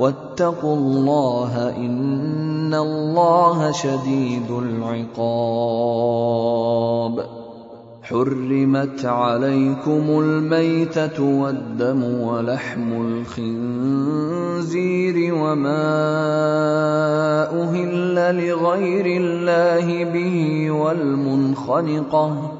واتقوا الله إن الله شديد العقاب. حرمت عليكم الميتة والدم ولحم الخنزير وما أهل لغير الله به والمنخنقة.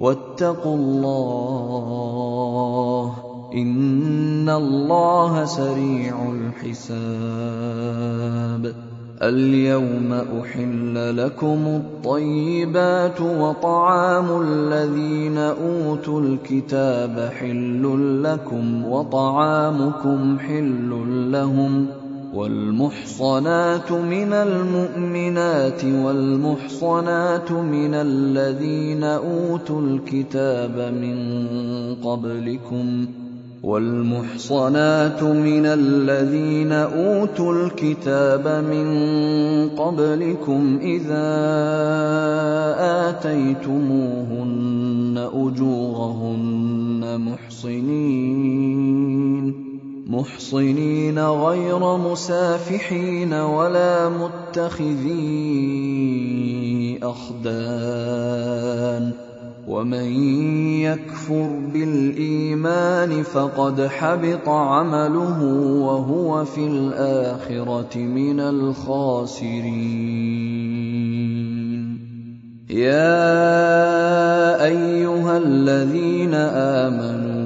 واتقوا الله إن الله سريع الحساب. اليوم أحل لكم الطيبات وطعام الذين أوتوا الكتاب حل لكم وطعامكم حل لهم والمحصنات من المؤمنات والمحصنات من الذين أوتوا الكتاب من قبلكم والمحصنات من الذين أوتوا الكتاب من قبلكم إذا آتيتموهن أجورهن محصنين محصنين غير مسافحين ولا متخذي اخدان ومن يكفر بالايمان فقد حبط عمله وهو في الاخره من الخاسرين يا ايها الذين امنوا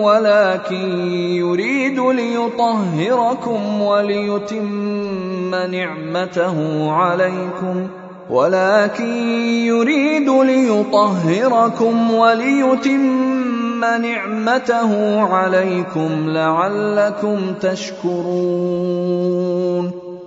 ولكن يريد ليطهركم وليتم نعمته عليكم. ولكن يريد ليطهركم وليتم نعمته عليكم لعلكم تشكرون.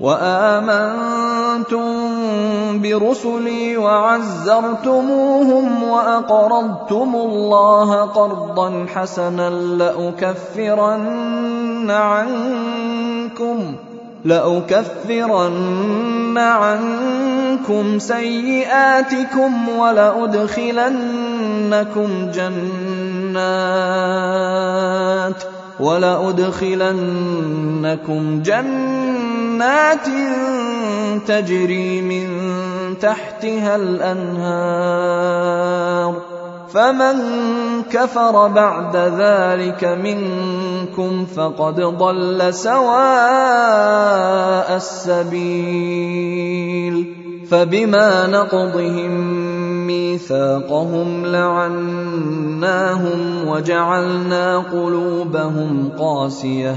وآمنتم برسلي وعزرتموهم وأقرضتم الله قرضا حسنا لأكفرن عنكم لأكفرن عنكم سيئاتكم ولأدخلنكم جنات ولأدخلنكم جنات تجري من تحتها الأنهار. فمن كفر بعد ذلك منكم فقد ضل سواء السبيل. فبما نقضهم ميثاقهم لعناهم وجعلنا قلوبهم قاسية.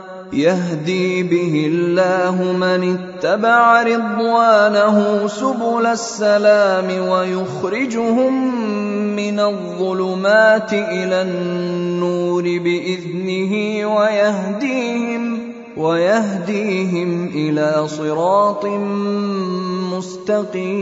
يهدي به الله من اتبع رضوانه سبل السلام ويخرجهم من الظلمات إلى النور بإذنه ويهديهم ويهديهم إلى صراط مستقيم.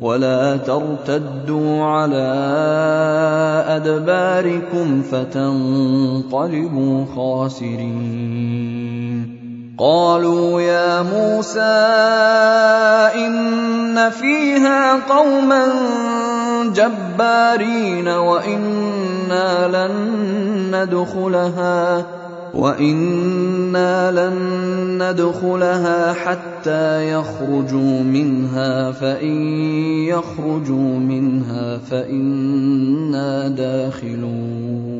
ولا ترتدوا على أدباركم فتنقلبوا خاسرين. قالوا يا موسى إن فيها قوما جبارين وإنا لن ندخلها. وأنا لن ندخلها حتى يخرجوا منها فان يخرجوا منها فانا داخلون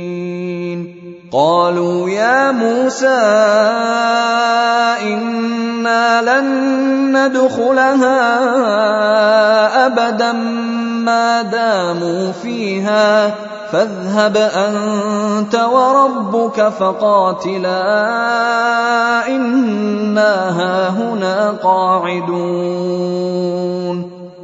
قالوا يا موسى إنا لن ندخلها أبدا ما داموا فيها فاذهب أنت وربك فقاتلا إنا هاهنا قاعدون.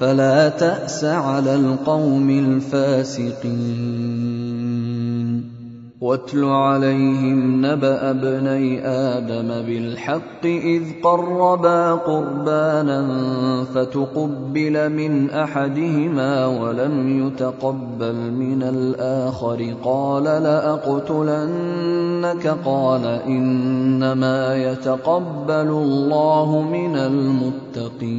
فلا تأس على القوم الفاسقين. واتل عليهم نبأ ابني آدم بالحق إذ قربا قربانا فتقبل من أحدهما ولم يتقبل من الآخر. قال لأقتلنك؟ قال إنما يتقبل الله من المتقين.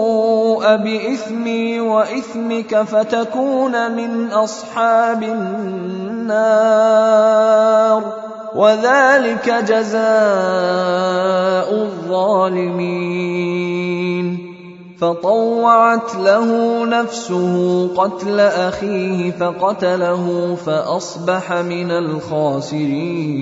بإثمي وإثمك فتكون من أصحاب النار وذلك جزاء الظالمين. فطوعت له نفسه قتل أخيه فقتله فأصبح من الخاسرين.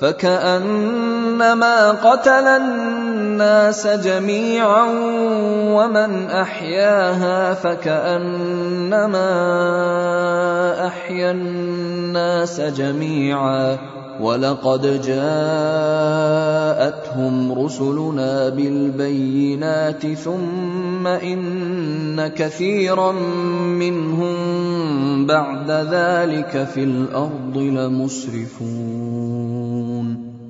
فكانما قتل الناس جميعا ومن احياها فكانما احيا الناس جميعا ولقد جاءتهم رسلنا بالبينات ثم ان كثيرا منهم بعد ذلك في الأرض لمسرفون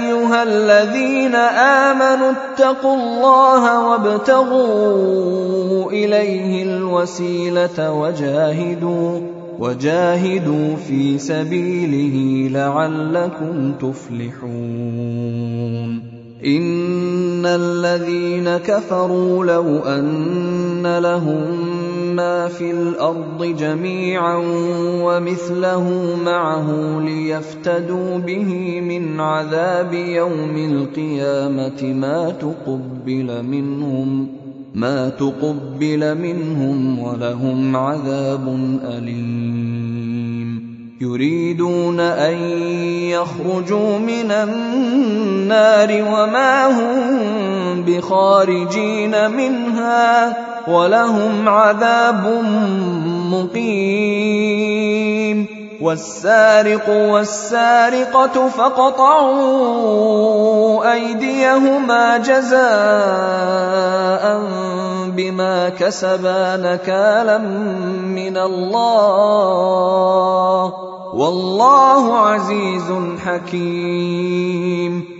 أيها الذين آمنوا اتقوا الله وابتغوا إليه الوسيلة وجاهدوا وجاهدوا في سبيله لعلكم تفلحون. إن الذين كفروا لو أن لهم ما في الأرض جميعا ومثله معه ليفتدوا به من عذاب يوم القيامة ما تقبل منهم ما تقبل منهم ولهم عذاب أليم. يريدون أن يخرجوا من النار وما هم بخارجين منها. ولهم عذاب مقيم. والسارق والسارقة فاقطعوا أيديهما جزاء بما كسبا نكالا من الله. والله عزيز حكيم.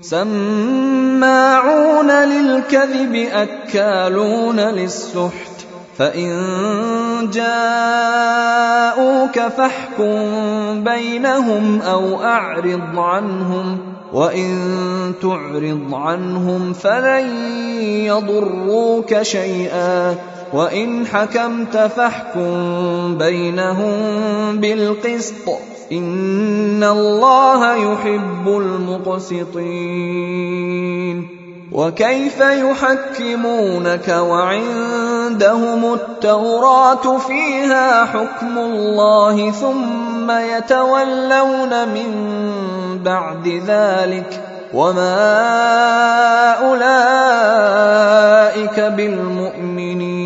سماعون للكذب أكالون للسحت. فإن جاءوك فاحكم بينهم أو أعرض عنهم وإن تعرض عنهم فلن يضروك شيئا. وان حكمت فاحكم بينهم بالقسط ان الله يحب المقسطين وكيف يحكمونك وعندهم التوراه فيها حكم الله ثم يتولون من بعد ذلك وما اولئك بالمؤمنين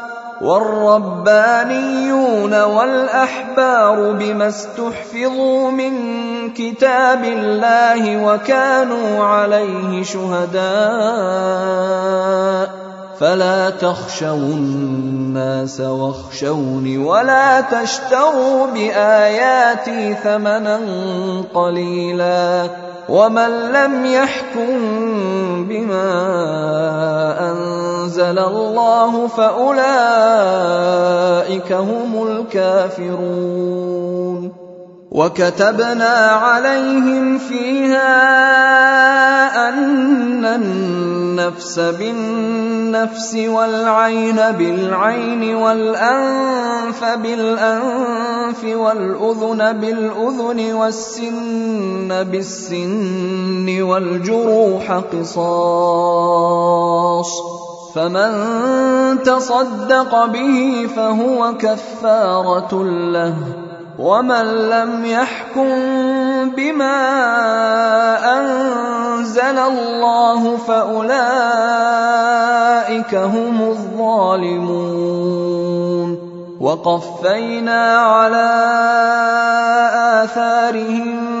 والربانيون والأحبار بما استحفظوا من كتاب الله وكانوا عليه شهداء. فلا تخشوا الناس واخشوني ولا تشتروا بآياتي ثمنا قليلا. ومن لم يحكم بما انزل الله فاولئك هم الكافرون وكتبنا عليهم فيها أن النفس بالنفس والعين بالعين والأنف بالأنف والأذن بالأذن والسن بالسن والجروح قصاص فمن تصدق به فهو كفارة له ومن لم يحكم بما انزل الله فاولئك هم الظالمون وقفينا على اثارهم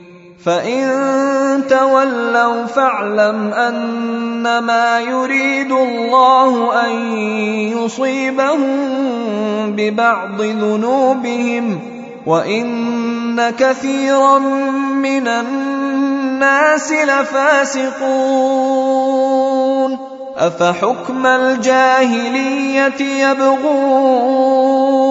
فان تولوا فاعلم انما يريد الله ان يصيبهم ببعض ذنوبهم وان كثيرا من الناس لفاسقون افحكم الجاهليه يبغون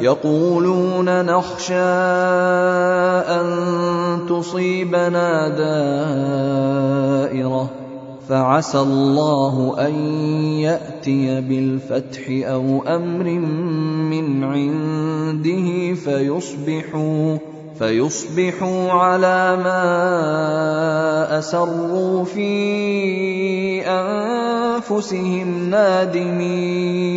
يقولون نخشى أن تصيبنا دائرة فعسى الله أن يأتي بالفتح أو أمر من عنده فيصبحوا فيصبحوا على ما أسروا في أنفسهم نادمين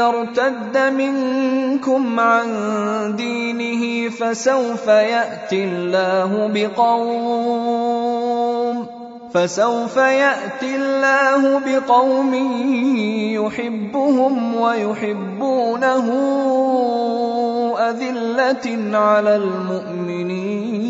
يرتد منكم عن دينه فسوف يأتي الله بقوم فسوف يأتي الله بقوم يحبهم ويحبونه أذلة على المؤمنين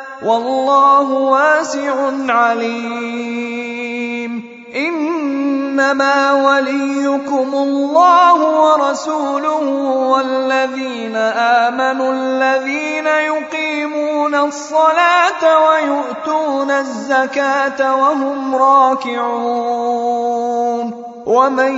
والله واسع عليم. إنما وليكم الله ورسوله والذين آمنوا الذين يقيمون الصلاة ويؤتون الزكاة وهم راكعون. ومن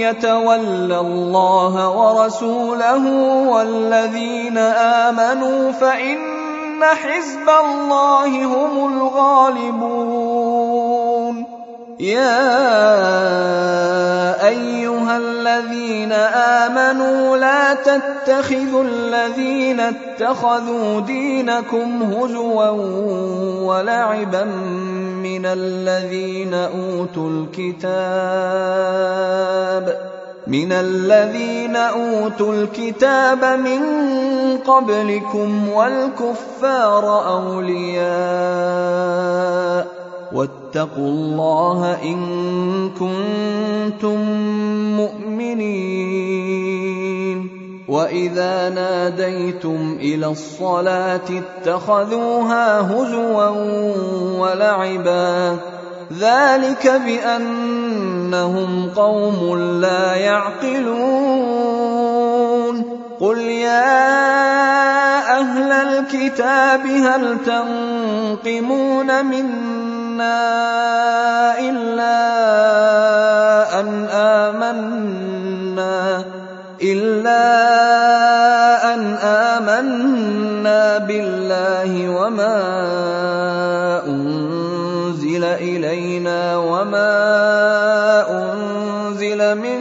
يتول الله ورسوله والذين آمنوا فإن إن حزب الله هم الغالبون يا أيها الذين آمنوا لا تتخذوا الذين اتخذوا دينكم هزوا ولعبا من الذين أوتوا الكتاب من الذين أوتوا الكتاب من قبلكم والكفار أولياء واتقوا الله إن كنتم مؤمنين وإذا ناديتم إلى الصلاة اتخذوها هزوا ولعبا ذلك بأنهم قوم لا يعقلون. قل يا أهل الكتاب هل تنقمون منا إلا أن آمنا؟ إلا أن آمنا بالله وما أنزل إلينا وما أنزل من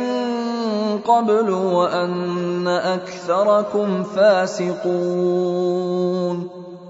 قبل وأن أكثركم فاسقون.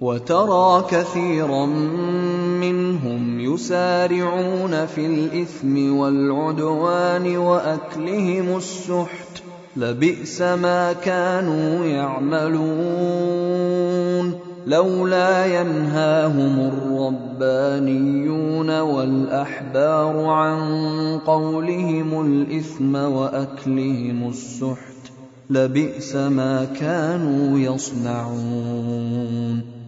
وترى كثيرا منهم يسارعون في الإثم والعدوان وأكلهم السحت. لبئس ما كانوا يعملون. لولا ينهاهم الربانيون والأحبار عن قولهم الإثم وأكلهم السحت. لبئس ما كانوا يصنعون.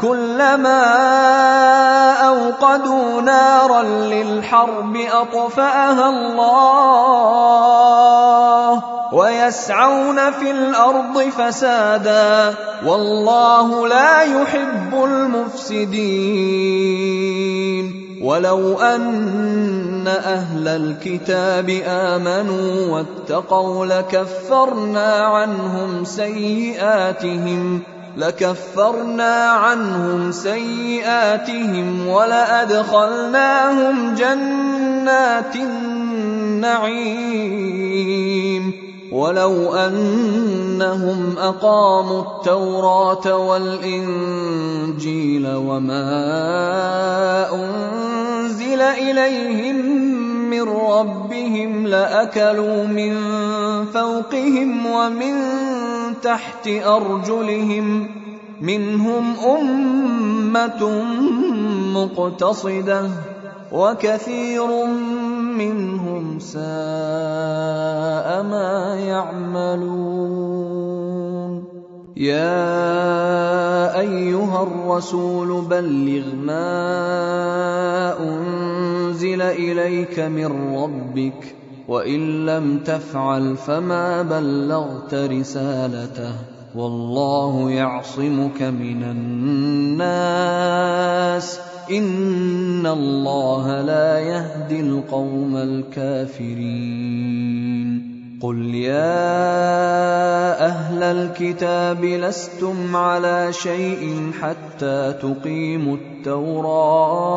كلما أوقدوا نارا للحرب أطفأها الله ويسعون في الأرض فسادا والله لا يحب المفسدين ولو أن أهل الكتاب آمنوا واتقوا لكفرنا عنهم سيئاتهم لكفرنا عنهم سيئاتهم ولأدخلناهم جنات النعيم. ولو أنهم أقاموا التوراة والإنجيل وما أنزل إليهم من ربهم لأكلوا من فوقهم ومن تحت أرجلهم منهم أمة مقتصدة وكثير منهم ساء ما يعملون. يا أيها الرسول بلغ ما أنزل إليك من ربك وإن لم تفعل فما بلغت رسالته والله يعصمك من الناس إن الله لا يهدي القوم الكافرين قل يا أهل الكتاب لستم على شيء حتى تقيموا التوراة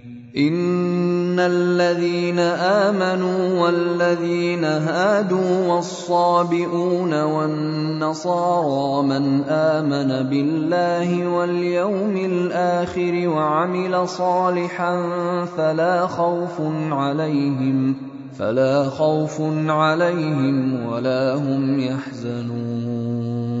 ان الذين امنوا والذين هادوا والصابئون والنصارى من امن بالله واليوم الآخر وعمل صالحا فلا خوف عليهم فلا خوف عليهم ولا هم يحزنون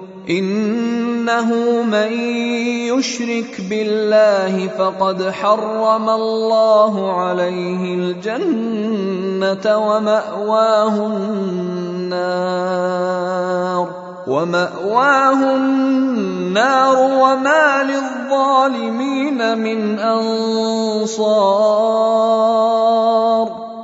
إنه من يشرك بالله فقد حرم الله عليه الجنة ومأواه النار ومأواه النار وما للظالمين من أنصار.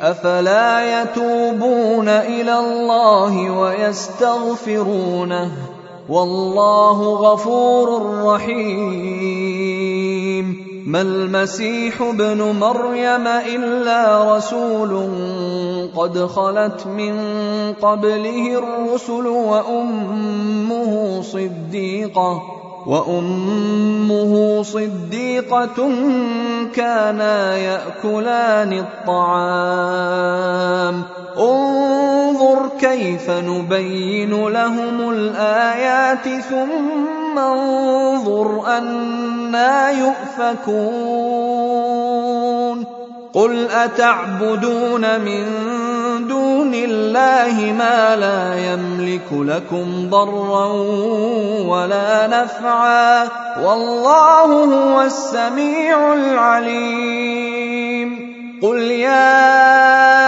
أفلا يتوبون إلى الله ويستغفرونه والله غفور رحيم ما المسيح ابن مريم إلا رسول قد خلت من قبله الرسل وأمه صديقة وأمه صديقة كانا يأكلان الطعام. انظر كيف نبين لهم الآيات ثم انظر أنا يؤفكون. قل اتعبدون من دون الله ما لا يملك لكم ضرا ولا نفعا والله هو السميع العليم قل يا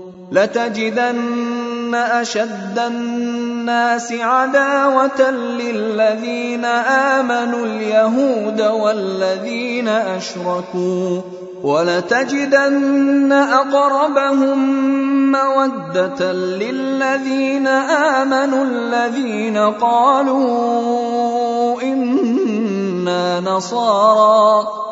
لتجدن أشد الناس عداوة للذين آمنوا اليهود والذين أشركوا ولتجدن أقربهم مودة للذين آمنوا الذين قالوا إنا نصارى.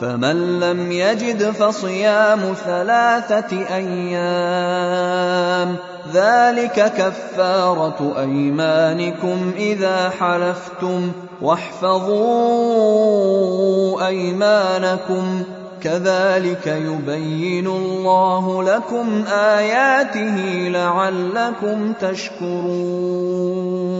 فمن لم يجد فصيام ثلاثة أيام ذلك كفارة أيمانكم إذا حلفتم واحفظوا أيمانكم. كذلك يبين الله لكم آياته لعلكم تشكرون.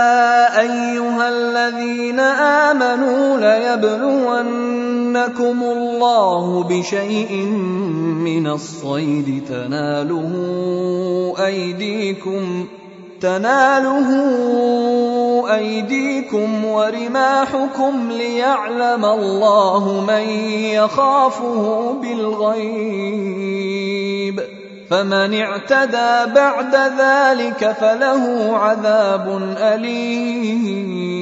امنوا ليبلونكم الله بشيء من الصيد تناله أيديكم تناله أيديكم ورماحكم ليعلم الله من يخافه بالغيب فمن اعتدى بعد ذلك فله عذاب أليم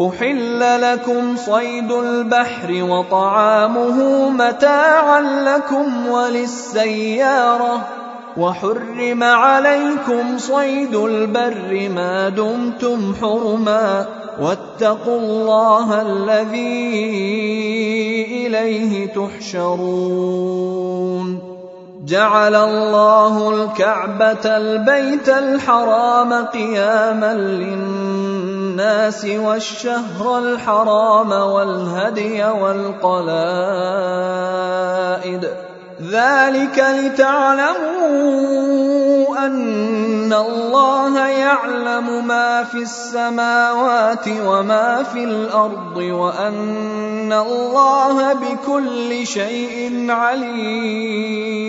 احل لكم صيد البحر وطعامه متاعا لكم وللسياره وحرم عليكم صيد البر ما دمتم حرما واتقوا الله الذي اليه تحشرون جعل الله الكعبه البيت الحرام قياما للناس والشهر الحرام والهدي والقلائد. ذلك لتعلموا أن الله يعلم ما في السماوات وما في الأرض وأن الله بكل شيء عليم.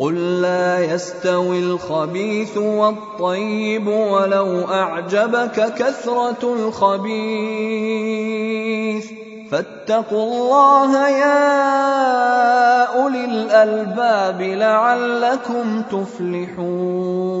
قل لا يستوي الخبيث والطيب ولو اعجبك كثره الخبيث فاتقوا الله يا اولي الالباب لعلكم تفلحون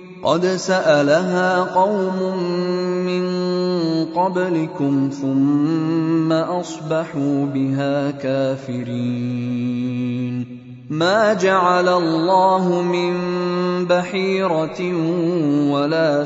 قد سألها قوم من قبلكم ثم أصبحوا بها كافرين. ما جعل الله من بحيرة ولا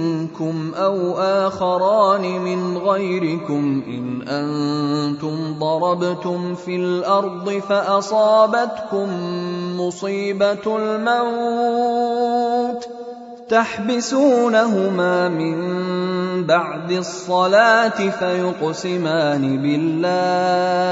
أو آخران من غيركم إن أنتم ضربتم في الأرض فأصابتكم مصيبة الموت تحبسونهما من بعد الصلاة فيقسمان بالله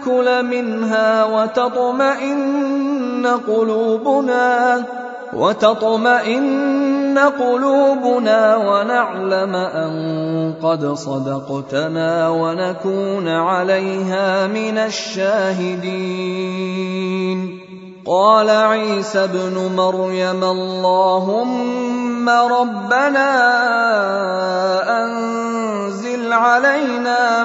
نأكل منها وتطمئن قلوبنا وتطمئن قلوبنا ونعلم أن قد صدقتنا ونكون عليها من الشاهدين. قال عيسى ابن مريم اللهم ربنا أنزل علينا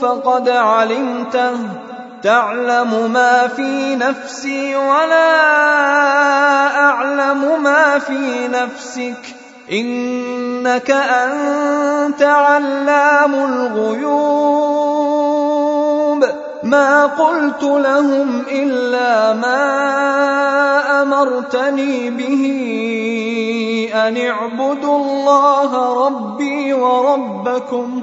فقد علمته. تعلم ما في نفسي ولا أعلم ما في نفسك. إنك أنت علام الغيوب. ما قلت لهم إلا ما أمرتني به أن اعبدوا الله ربي وربكم.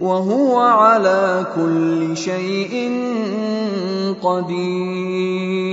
وهو على كل شيء قدير.